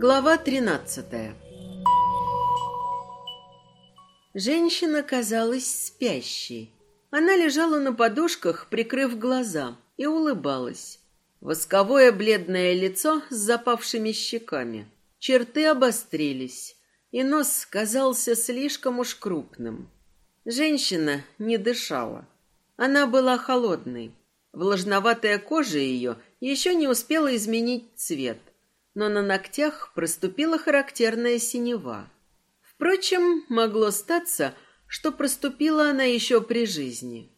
Глава 13 Женщина казалась спящей. Она лежала на подушках, прикрыв глаза, и улыбалась. Восковое бледное лицо с запавшими щеками. Черты обострились, и нос казался слишком уж крупным. Женщина не дышала. Она была холодной. Влажноватая кожа ее еще не успела изменить цвет, но на ногтях проступила характерная синева. Впрочем, могло статься, что проступила она еще при жизни.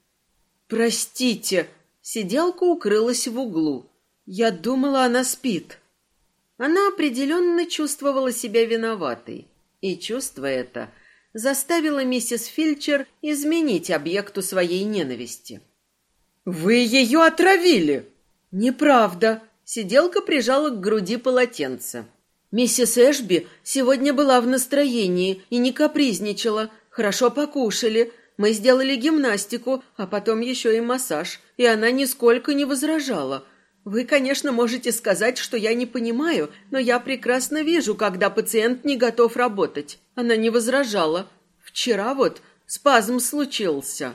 «Простите!» Сиделка укрылась в углу. «Я думала, она спит». Она определенно чувствовала себя виноватой, и чувство это заставило миссис Фильчер изменить объекту своей ненависти. «Вы ее отравили!» «Неправда!» Сиделка прижала к груди полотенце. «Миссис Эшби сегодня была в настроении и не капризничала. Хорошо покушали. Мы сделали гимнастику, а потом еще и массаж, и она нисколько не возражала. Вы, конечно, можете сказать, что я не понимаю, но я прекрасно вижу, когда пациент не готов работать. Она не возражала. Вчера вот спазм случился».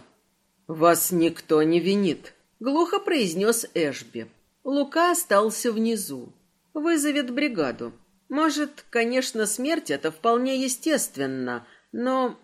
«Вас никто не винит», — глухо произнес Эшби. Лука остался внизу. Вызовет бригаду. Может, конечно, смерть это вполне естественно, но...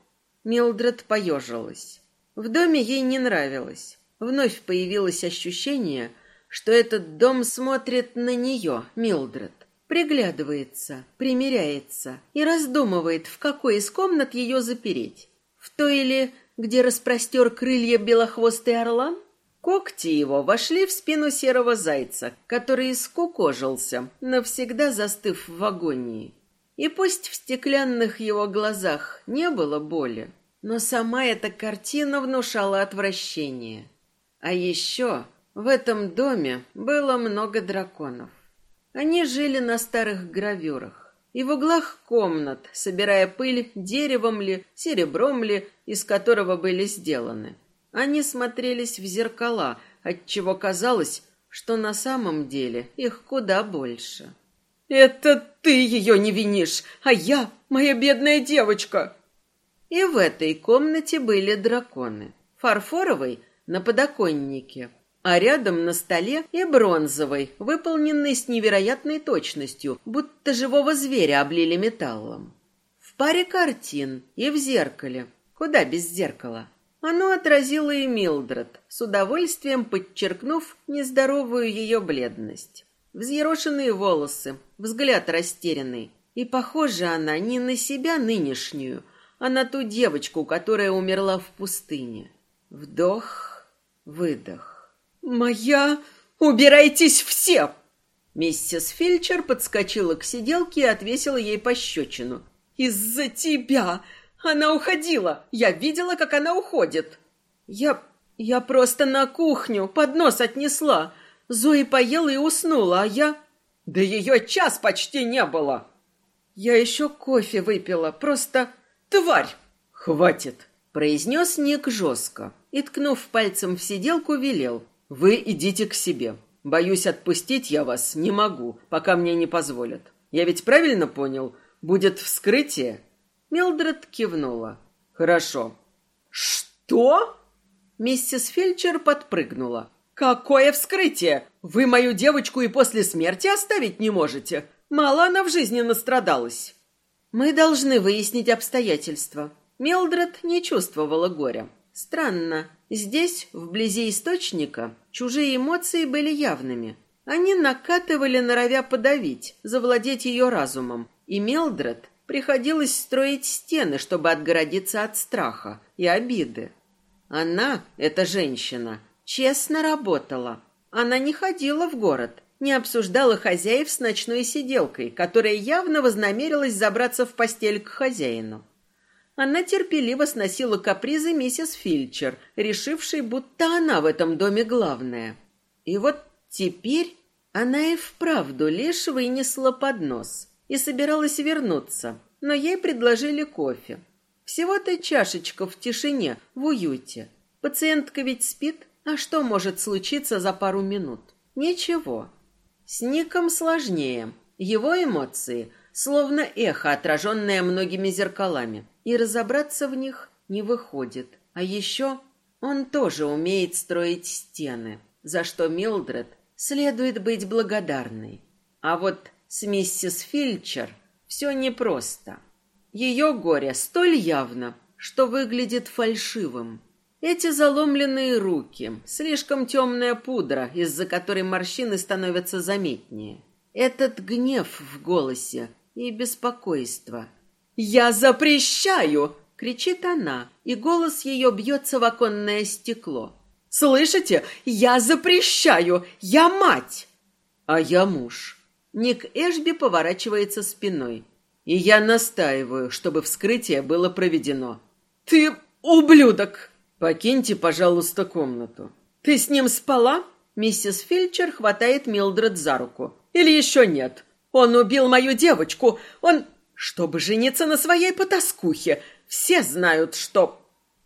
Милдред поежилась. В доме ей не нравилось. Вновь появилось ощущение, что этот дом смотрит на нее, Милдред. Приглядывается, примеряется и раздумывает, в какой из комнат ее запереть. В той или где распростер крылья белохвостый орлан? Когти его вошли в спину серого зайца, который скукожился, навсегда застыв в агонии. И пусть в стеклянных его глазах не было боли, но сама эта картина внушала отвращение. А еще в этом доме было много драконов. Они жили на старых гравюрах и в углах комнат, собирая пыль деревом ли, серебром ли, из которого были сделаны. Они смотрелись в зеркала, отчего казалось, что на самом деле их куда больше. «Это ты ее не винишь, а я, моя бедная девочка!» И в этой комнате были драконы. Фарфоровый на подоконнике, а рядом на столе и бронзовый, выполненный с невероятной точностью, будто живого зверя облили металлом. В паре картин и в зеркале. Куда без зеркала? Оно отразило и Милдред, с удовольствием подчеркнув нездоровую ее бледность. Взъерошенные волосы, взгляд растерянный. И похожа она не на себя нынешнюю, а на ту девочку, которая умерла в пустыне. Вдох, выдох. «Моя... Убирайтесь все!» Миссис Фильчер подскочила к сиделке и отвесила ей пощечину. «Из-за тебя! Она уходила! Я видела, как она уходит!» «Я... я просто на кухню поднос отнесла. Зои поела и уснула, а я...» «Да ее час почти не было!» «Я еще кофе выпила, просто... тварь!» «Хватит!» — произнес Ник жестко и, ткнув пальцем в сиделку, велел. Вы идите к себе. Боюсь, отпустить я вас не могу, пока мне не позволят. Я ведь правильно понял? Будет вскрытие?» Милдред кивнула. «Хорошо». «Что?» Миссис Фельчер подпрыгнула. «Какое вскрытие? Вы мою девочку и после смерти оставить не можете? Мало она в жизни настрадалась». «Мы должны выяснить обстоятельства». Милдред не чувствовала горя. Странно. Здесь, вблизи источника, чужие эмоции были явными. Они накатывали, норовя подавить, завладеть ее разумом. И Мелдред приходилось строить стены, чтобы отгородиться от страха и обиды. Она, эта женщина, честно работала. Она не ходила в город, не обсуждала хозяев с ночной сиделкой, которая явно вознамерилась забраться в постель к хозяину. Она терпеливо сносила капризы миссис Фильчер, решившей, будто она в этом доме главная. И вот теперь она и вправду лишь вынесла поднос и собиралась вернуться, но ей предложили кофе. Всего-то чашечка в тишине, в уюте. Пациентка ведь спит, а что может случиться за пару минут? Ничего. С Ником сложнее. Его эмоции словно эхо, отраженное многими зеркалами, и разобраться в них не выходит. А еще он тоже умеет строить стены, за что Милдред следует быть благодарной. А вот с миссис Фильчер все непросто. Ее горе столь явно, что выглядит фальшивым. Эти заломленные руки, слишком темная пудра, из-за которой морщины становятся заметнее. Этот гнев в голосе и беспокойство. «Я запрещаю!» — кричит она, и голос ее бьется в оконное стекло. «Слышите? Я запрещаю! Я мать!» «А я муж». Ник Эшби поворачивается спиной. «И я настаиваю, чтобы вскрытие было проведено». «Ты ублюдок!» «Покиньте, пожалуйста, комнату». «Ты с ним спала?» Миссис Фильчер хватает Милдред за руку. «Или еще нет? Он убил мою девочку. Он... Чтобы жениться на своей потаскухе. Все знают, что...»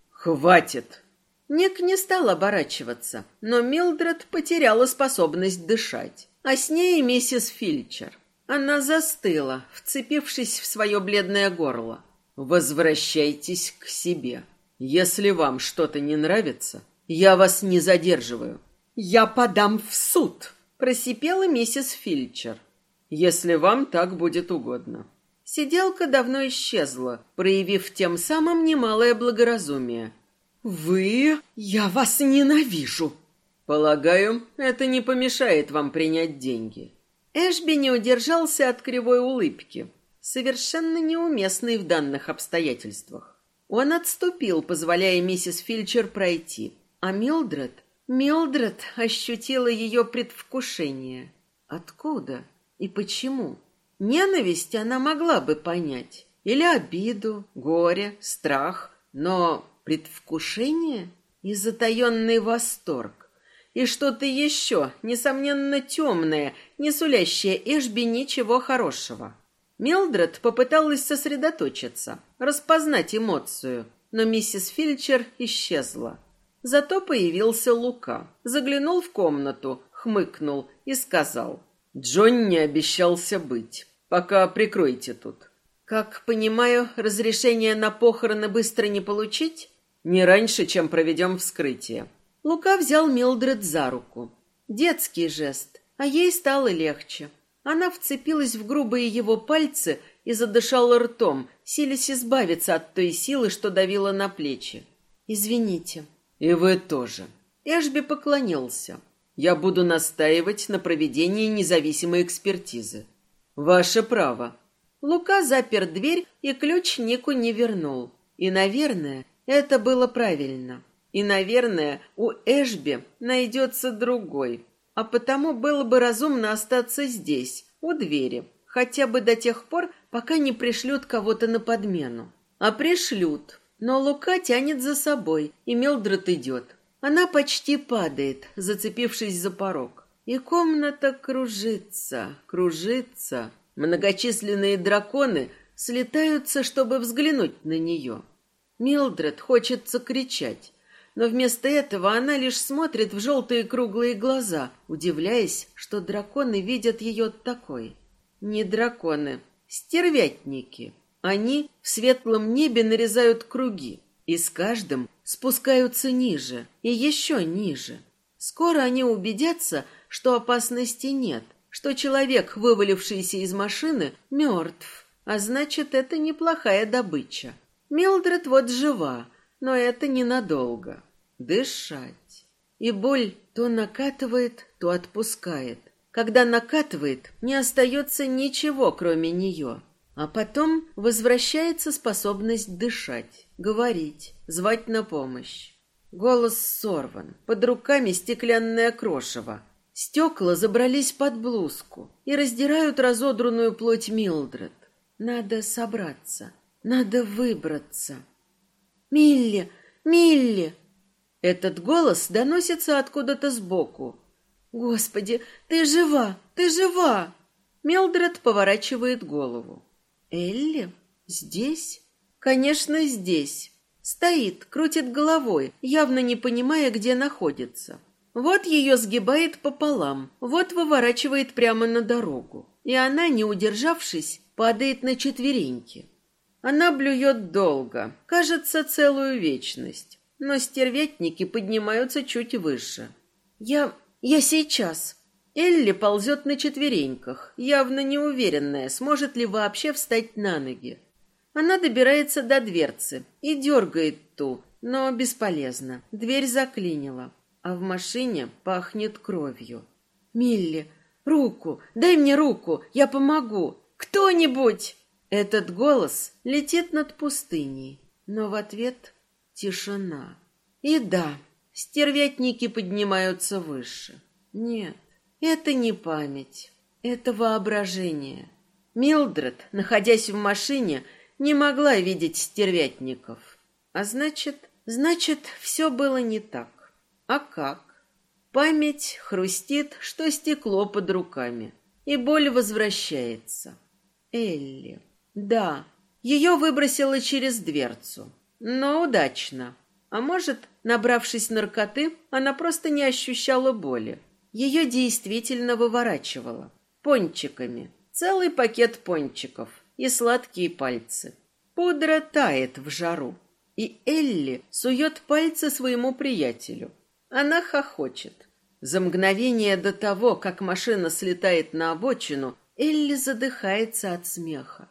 «Хватит!» Ник не стал оборачиваться, но Милдред потеряла способность дышать. А с ней миссис Фильчер. Она застыла, вцепившись в свое бледное горло. «Возвращайтесь к себе». Если вам что-то не нравится, я вас не задерживаю. Я подам в суд, просипела миссис Фильчер. Если вам так будет угодно. Сиделка давно исчезла, проявив тем самым немалое благоразумие. Вы, я вас ненавижу. Полагаю, это не помешает вам принять деньги. Эшби не удержался от кривой улыбки, совершенно неуместной в данных обстоятельствах. Он отступил, позволяя миссис Фильчер пройти. А Милдред... Милдред ощутила ее предвкушение. Откуда и почему? Ненависть она могла бы понять. Или обиду, горе, страх. Но предвкушение и затаенный восторг. И что-то еще, несомненно, темное, не сулящее Эшби ничего хорошего. Милдред попыталась сосредоточиться, распознать эмоцию, но миссис Фильчер исчезла. Зато появился Лука, заглянул в комнату, хмыкнул и сказал. «Джонни обещался быть. Пока прикройте тут». «Как понимаю, разрешение на похороны быстро не получить?» «Не раньше, чем проведем вскрытие». Лука взял Милдред за руку. Детский жест, а ей стало легче. Она вцепилась в грубые его пальцы и задышала ртом, силясь избавиться от той силы, что давила на плечи. «Извините». «И вы тоже». Эшби поклонился. «Я буду настаивать на проведении независимой экспертизы». «Ваше право». Лука запер дверь и ключ Нику не вернул. И, наверное, это было правильно. И, наверное, у Эшби найдется другой, а потому было бы разумно остаться здесь, у двери, хотя бы до тех пор, пока не пришлют кого-то на подмену. А пришлют. Но Лука тянет за собой, и Милдред идет. Она почти падает, зацепившись за порог. И комната кружится, кружится. Многочисленные драконы слетаются, чтобы взглянуть на нее. Милдред хочется кричать, но вместо этого она лишь смотрит в желтые круглые глаза, удивляясь, что драконы видят ее такой. Не драконы, стервятники. Они в светлом небе нарезают круги, и с каждым спускаются ниже и еще ниже. Скоро они убедятся, что опасности нет, что человек, вывалившийся из машины, мертв, а значит, это неплохая добыча. Милдред вот жива, но это ненадолго. Дышать. И боль то накатывает, то отпускает. Когда накатывает, не остается ничего, кроме нее. А потом возвращается способность дышать, говорить, звать на помощь. Голос сорван, под руками стеклянное крошево. Стекла забрались под блузку и раздирают разодранную плоть Милдред. Надо собраться, надо выбраться. «Милли! Милли!» Этот голос доносится откуда-то сбоку. «Господи, ты жива! Ты жива!» Мелдред поворачивает голову. «Элли? Здесь?» «Конечно, здесь». Стоит, крутит головой, явно не понимая, где находится. Вот ее сгибает пополам, вот выворачивает прямо на дорогу. И она, не удержавшись, падает на четвереньки. Она блюет долго, кажется, целую вечность, но стервятники поднимаются чуть выше. Я... я сейчас. Элли ползет на четвереньках, явно неуверенная, сможет ли вообще встать на ноги. Она добирается до дверцы и дергает ту, но бесполезно. Дверь заклинила, а в машине пахнет кровью. «Милли, руку! Дай мне руку! Я помогу! Кто-нибудь!» Этот голос летит над пустыней, но в ответ тишина. И да, стервятники поднимаются выше. Нет, это не память, это воображение. Милдред, находясь в машине, не могла видеть стервятников. А значит, значит, все было не так. А как? Память хрустит, что стекло под руками, и боль возвращается. Элли. Да, ее выбросило через дверцу, но удачно. А может, набравшись наркоты, она просто не ощущала боли. Ее действительно выворачивало. Пончиками. Целый пакет пончиков и сладкие пальцы. Пудра тает в жару. И Элли сует пальцы своему приятелю. Она хохочет. За мгновение до того, как машина слетает на обочину, Элли задыхается от смеха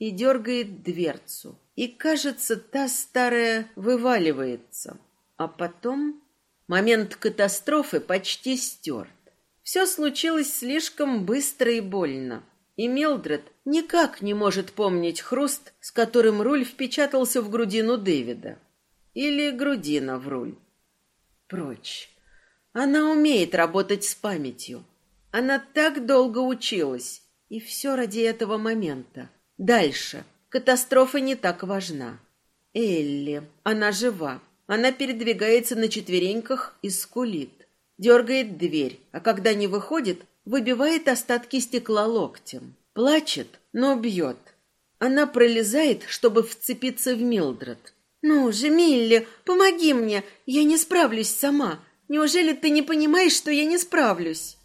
и дергает дверцу. И, кажется, та старая вываливается. А потом момент катастрофы почти стерт. Все случилось слишком быстро и больно. И Милдред никак не может помнить хруст, с которым руль впечатался в грудину Дэвида. Или грудина в руль. Прочь. Она умеет работать с памятью. Она так долго училась. И все ради этого момента. Дальше. Катастрофа не так важна. Элли. Она жива. Она передвигается на четвереньках и скулит. Дергает дверь, а когда не выходит, выбивает остатки стекла локтем. Плачет, но бьет. Она пролезает, чтобы вцепиться в Милдред. «Ну же, Милли, помоги мне, я не справлюсь сама. Неужели ты не понимаешь, что я не справлюсь?»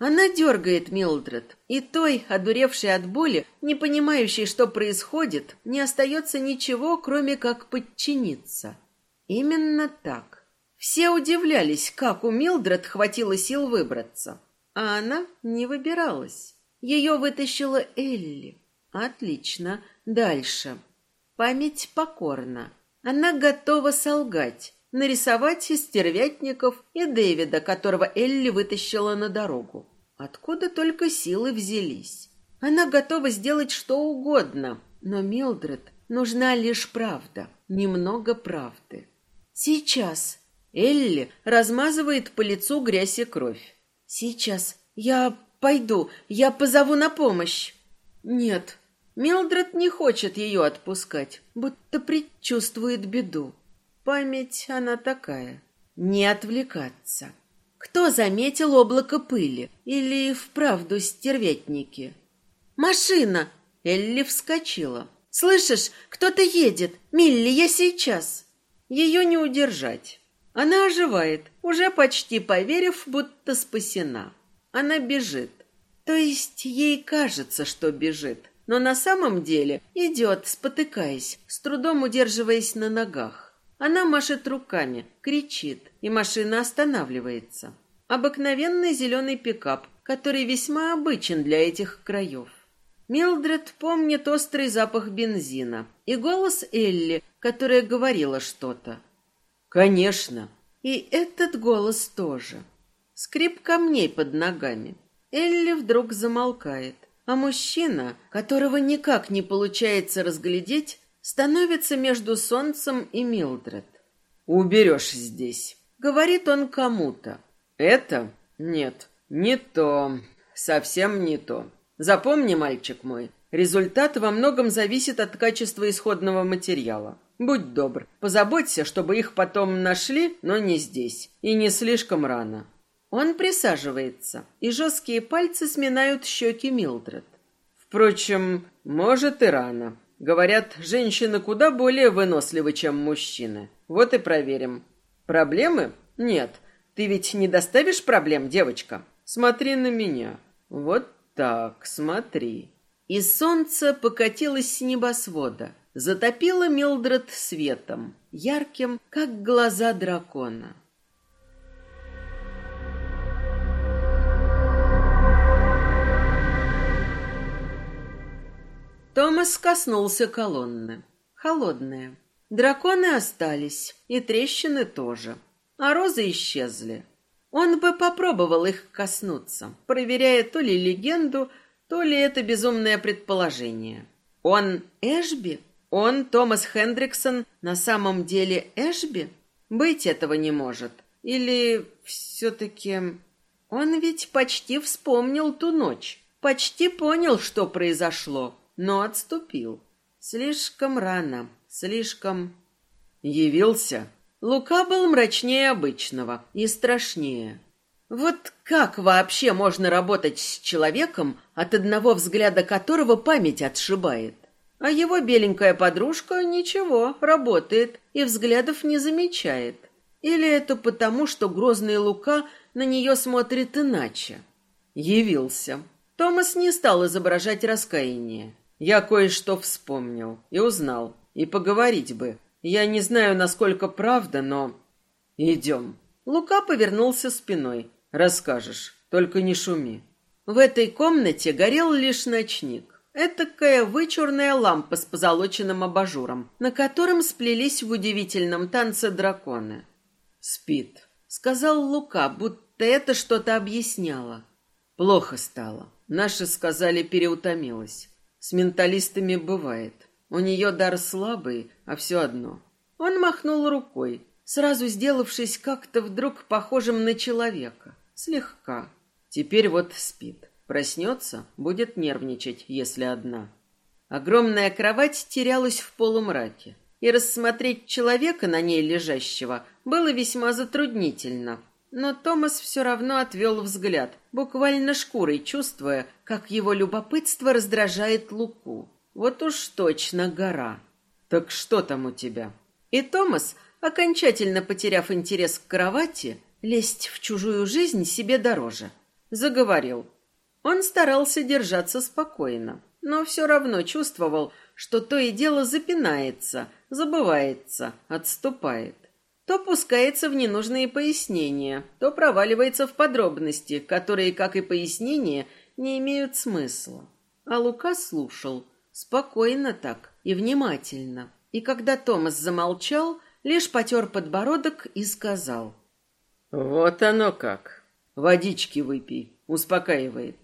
Она дергает Милдред, и той, одуревшей от боли, не понимающей, что происходит, не остается ничего, кроме как подчиниться. Именно так. Все удивлялись, как у Милдред хватило сил выбраться. А она не выбиралась. Ее вытащила Элли. Отлично. Дальше. Память покорна. Она готова солгать, нарисовать из стервятников и Дэвида, которого Элли вытащила на дорогу. Откуда только силы взялись? Она готова сделать что угодно, но Милдред нужна лишь правда, немного правды. Сейчас. Элли размазывает по лицу грязь и кровь. Сейчас. Я пойду, я позову на помощь. Нет, Милдред не хочет ее отпускать, будто предчувствует беду. Память она такая. Не отвлекаться. Кто заметил облако пыли? Или вправду стервятники? «Машина!» Элли вскочила. «Слышишь, кто-то едет! Милли, я сейчас!» Ее не удержать. Она оживает, уже почти поверив, будто спасена. Она бежит. То есть ей кажется, что бежит, но на самом деле идет, спотыкаясь, с трудом удерживаясь на ногах. Она машет руками, кричит, и машина останавливается. Обыкновенный зеленый пикап, который весьма обычен для этих краев. Милдред помнит острый запах бензина и голос Элли, которая говорила что-то. «Конечно». И этот голос тоже. Скрип камней под ногами. Элли вдруг замолкает, а мужчина, которого никак не получается разглядеть, становится между солнцем и Милдред. «Уберешь здесь», — говорит он кому-то. «Это? Нет, не то, совсем не то. Запомни, мальчик мой, результат во многом зависит от качества исходного материала. Будь добр, позаботься, чтобы их потом нашли, но не здесь, и не слишком рано». Он присаживается, и жесткие пальцы сминают щеки Милдред. Впрочем, может и рано. Говорят, женщины куда более выносливы, чем мужчины. Вот и проверим. Проблемы? Нет. Ты ведь не доставишь проблем, девочка? Смотри на меня. Вот так, смотри. и солнце покатилось с небосвода, затопило Милдред светом, ярким, как глаза дракона. Томас коснулся колонны. Холодная. Драконы остались, и трещины тоже. А розы исчезли. Он бы попробовал их коснуться, проверяя то ли легенду, то ли это безумное предположение. Он Эшби? Он, Томас Хендриксон, на самом деле Эшби? Быть этого не может. Или все-таки... Он ведь почти вспомнил ту ночь, почти понял, что произошло, но отступил. Слишком рано, слишком... Явился. Лука был мрачнее обычного и страшнее. Вот как вообще можно работать с человеком, от одного взгляда которого память отшибает? А его беленькая подружка ничего, работает и взглядов не замечает. Или это потому, что грозный Лука на нее смотрит иначе? Явился. Томас не стал изображать раскаяние. Я кое-что вспомнил и узнал. И поговорить бы. Я не знаю, насколько правда, но... Идем. Лука повернулся спиной. Расскажешь, только не шуми. В этой комнате горел лишь ночник. Этакая вычурная лампа с позолоченным абажуром, на котором сплелись в удивительном танце драконы. «Спит», — сказал Лука, будто это что-то объясняло. Плохо стало. Наши сказали, переутомилась. С менталистами бывает. У нее дар слабый, а все одно. Он махнул рукой, сразу сделавшись как-то вдруг похожим на человека. Слегка. Теперь вот спит. Проснется, будет нервничать, если одна. Огромная кровать терялась в полумраке, и рассмотреть человека на ней лежащего было весьма затруднительно. Но Томас все равно отвел взгляд, буквально шкурой чувствуя, как его любопытство раздражает Луку. Вот уж точно гора. Так что там у тебя? И Томас, окончательно потеряв интерес к кровати, Лезть в чужую жизнь себе дороже. Заговорил. Он старался держаться спокойно, но все равно чувствовал, что то и дело запинается, забывается, отступает. То пускается в ненужные пояснения, то проваливается в подробности, которые, как и пояснения, не имеют смысла. А Лука слушал, спокойно так и внимательно. И когда Томас замолчал, лишь потер подбородок и сказал — вот оно как. Водички выпей, успокаивает.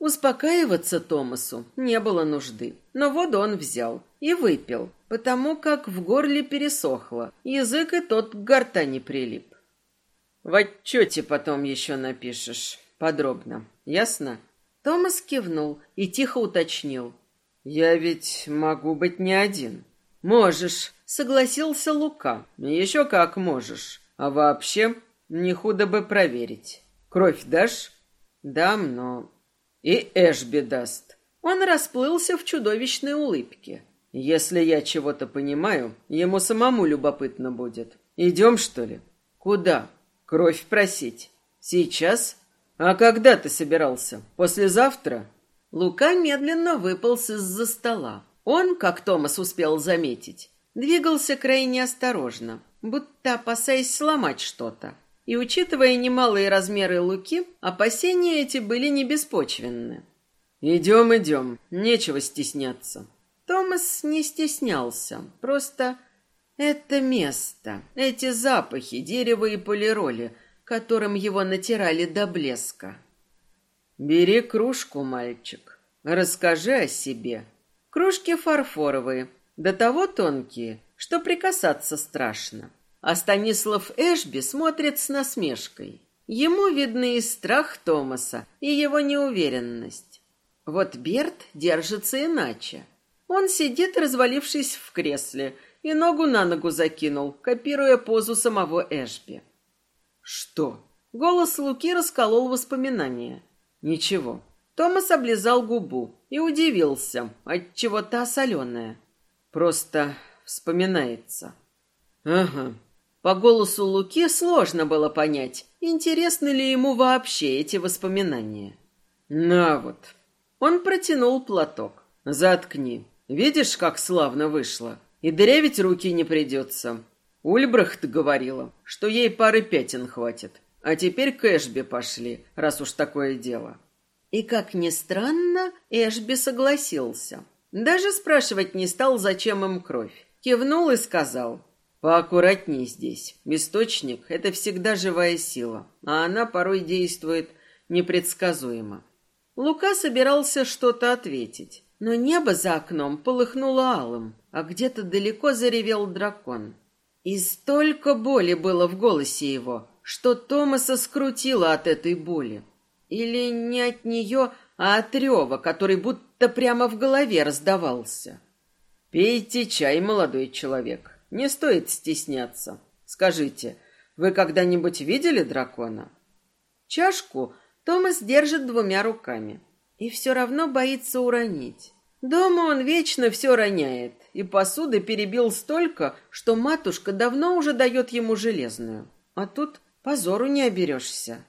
Успокаиваться Томасу не было нужды, но воду он взял и выпил, потому как в горле пересохло, язык и тот к гортани прилип. В отчете потом еще напишешь, подробно, ясно? Томас кивнул и тихо уточнил. «Я ведь могу быть не один». «Можешь», — согласился Лука. «Еще как можешь. А вообще, не худо бы проверить. Кровь дашь? Дам, но... И Эшби даст. Он расплылся в чудовищной улыбке. Если я чего-то понимаю, ему самому любопытно будет. Идем, что ли? Куда? Кровь просить. Сейчас? А когда ты собирался? Послезавтра? Лука медленно выполз из-за стола. Он, как Томас успел заметить, двигался крайне осторожно, будто опасаясь сломать что-то. И, учитывая немалые размеры луки, опасения эти были не беспочвенны. «Идем, идем, нечего стесняться». Томас не стеснялся, просто это место, эти запахи дерева и полироли, которым его натирали до блеска. «Бери кружку, мальчик, расскажи о себе». Кружки фарфоровые, до того тонкие, что прикасаться страшно. А Станислав Эшби смотрит с насмешкой. Ему видны и страх Томаса, и его неуверенность. Вот Берт держится иначе. Он сидит, развалившись в кресле, и ногу на ногу закинул, копируя позу самого Эшби. «Что?» Голос Луки расколол воспоминания. «Ничего». Томас облизал губу и удивился, отчего та соленая. Просто вспоминается. «Ага, по голосу Луки сложно было понять, интересны ли ему вообще эти воспоминания. На вот. Он протянул платок. «Заткни. Видишь, как славно вышло? И дырявить руки не придется. Ульбрахт говорила, что ей пары пятен хватит. А теперь к Эшби пошли, раз уж такое дело». И, как ни странно, Эшби согласился. Даже спрашивать не стал, зачем им кровь. Кивнул и сказал, «Поаккуратней здесь. Источник — это всегда живая сила, а она порой действует непредсказуемо». Лука собирался что-то ответить, но небо за окном полыхнуло алым, а где-то далеко заревел дракон. И столько боли было в голосе его, что Томаса скрутило от этой боли. Или не от нее, а от рева, который будто прямо в голове раздавался. «Пейте чай, молодой человек. Не стоит стесняться. Скажите, вы когда-нибудь видели дракона?» Чашку Томас держит двумя руками и все равно боится уронить. Дома он вечно все роняет, и посуды перебил столько, что матушка давно уже дает ему железную. А тут позору не оберешься.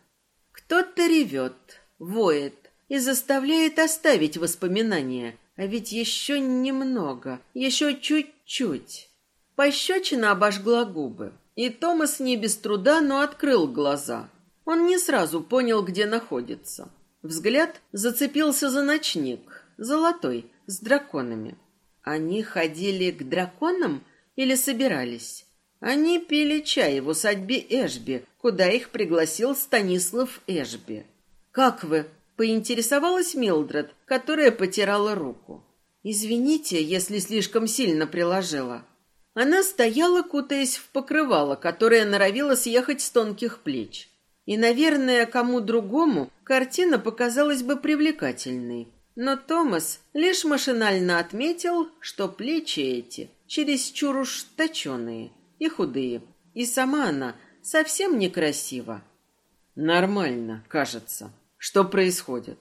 Кто-то ревет, воет и заставляет оставить воспоминания, а ведь еще немного, еще чуть-чуть. Пощечина обожгла губы, и Томас не без труда, но открыл глаза. Он не сразу понял, где находится. Взгляд зацепился за ночник, золотой, с драконами. Они ходили к драконам или собирались? Они пили чай в усадьбе Эшби, куда их пригласил Станислав Эшби. «Как вы?» — поинтересовалась Милдред, которая потирала руку. «Извините, если слишком сильно приложила». Она стояла, кутаясь в покрывало, которое норовило съехать с тонких плеч. И, наверное, кому другому картина показалась бы привлекательной. Но Томас лишь машинально отметил, что плечи эти чересчур уж точеные и худые, и сама она совсем некрасива. Нормально, кажется. Что происходит?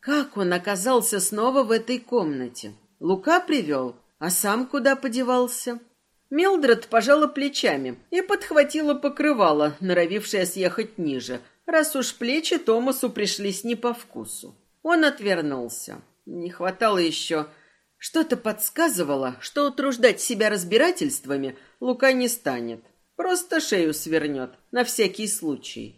Как он оказался снова в этой комнате? Лука привел, а сам куда подевался? Милдред пожала плечами и подхватила покрывало, норовившее съехать ниже, раз уж плечи Томасу пришлись не по вкусу. Он отвернулся. Не хватало еще... Что-то подсказывало, что утруждать себя разбирательствами Лука не станет. Просто шею свернет, на всякий случай.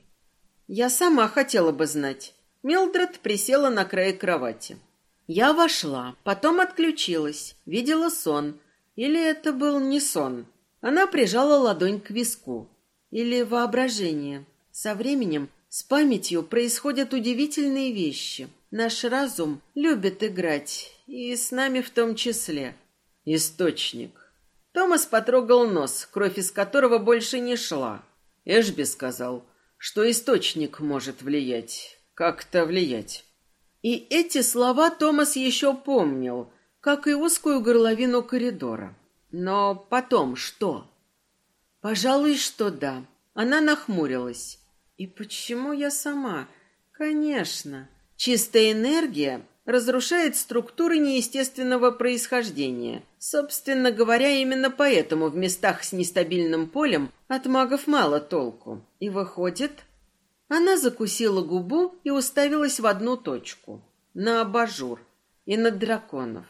Я сама хотела бы знать. Милдред присела на край кровати. Я вошла, потом отключилась, видела сон — или это был не сон? Она прижала ладонь к виску. Или воображение. Со временем с памятью происходят удивительные вещи. Наш разум любит играть, и с нами в том числе. Источник. Томас потрогал нос, кровь из которого больше не шла. Эшби сказал, что источник может влиять, как-то влиять. И эти слова Томас еще помнил, как и узкую горловину коридора. Но потом что? Пожалуй, что да. Она нахмурилась. И почему я сама? Конечно. Чистая энергия разрушает структуры неестественного происхождения. Собственно говоря, именно поэтому в местах с нестабильным полем от магов мало толку. И выходит... Она закусила губу и уставилась в одну точку. На абажур и на драконов.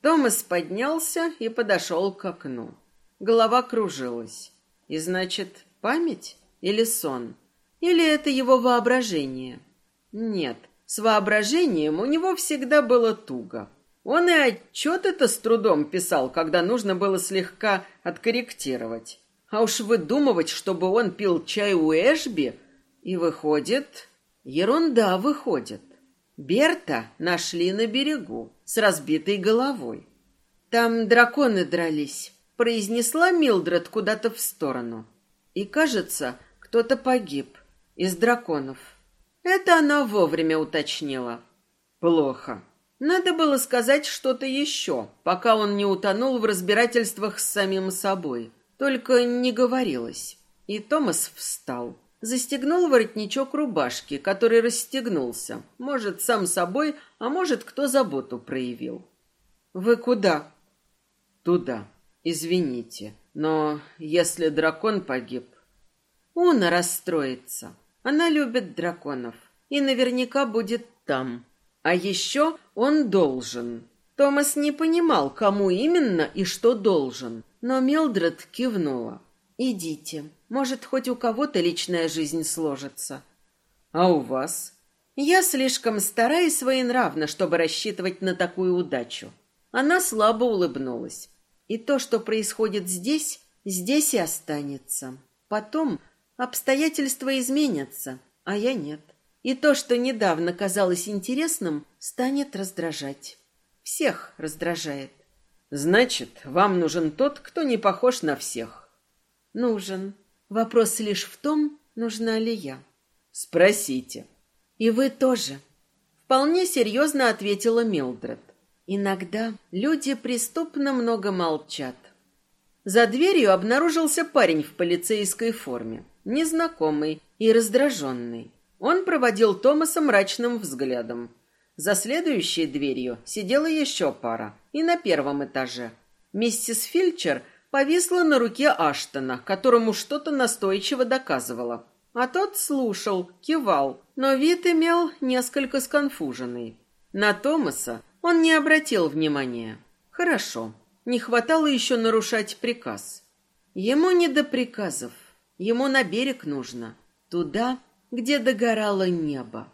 Томас поднялся и подошел к окну. Голова кружилась. И значит, память или сон? Или это его воображение? Нет, с воображением у него всегда было туго. Он и отчет это с трудом писал, когда нужно было слегка откорректировать. А уж выдумывать, чтобы он пил чай у Эшби, и выходит... Ерунда выходит. Берта нашли на берегу с разбитой головой. Там драконы дрались, произнесла Милдред куда-то в сторону. И, кажется, кто-то погиб из драконов. Это она вовремя уточнила. Плохо. Надо было сказать что-то еще, пока он не утонул в разбирательствах с самим собой. Только не говорилось. И Томас встал. Застегнул воротничок рубашки, который расстегнулся. Может, сам собой, а может, кто заботу проявил. «Вы куда?» «Туда. Извините. Но если дракон погиб...» Уна расстроится. Она любит драконов. И наверняка будет там. А еще он должен. Томас не понимал, кому именно и что должен, но Милдред кивнула. «Идите. Может, хоть у кого-то личная жизнь сложится». «А у вас?» «Я слишком стара и своенравна, чтобы рассчитывать на такую удачу». Она слабо улыбнулась. «И то, что происходит здесь, здесь и останется. Потом обстоятельства изменятся, а я нет. И то, что недавно казалось интересным, станет раздражать. Всех раздражает. Значит, вам нужен тот, кто не похож на всех. Нужен. Вопрос лишь в том, нужна ли я. Спросите. И вы тоже. Вполне серьезно ответила Милдред. Иногда люди преступно много молчат. За дверью обнаружился парень в полицейской форме, незнакомый и раздраженный. Он проводил Томаса мрачным взглядом. За следующей дверью сидела еще пара, и на первом этаже. Миссис Фильчер повисла на руке Аштона, которому что-то настойчиво доказывала. А тот слушал, кивал, но вид имел несколько сконфуженный. На Томаса он не обратил внимания. Хорошо, не хватало еще нарушать приказ. Ему не до приказов, ему на берег нужно, туда, где догорало небо.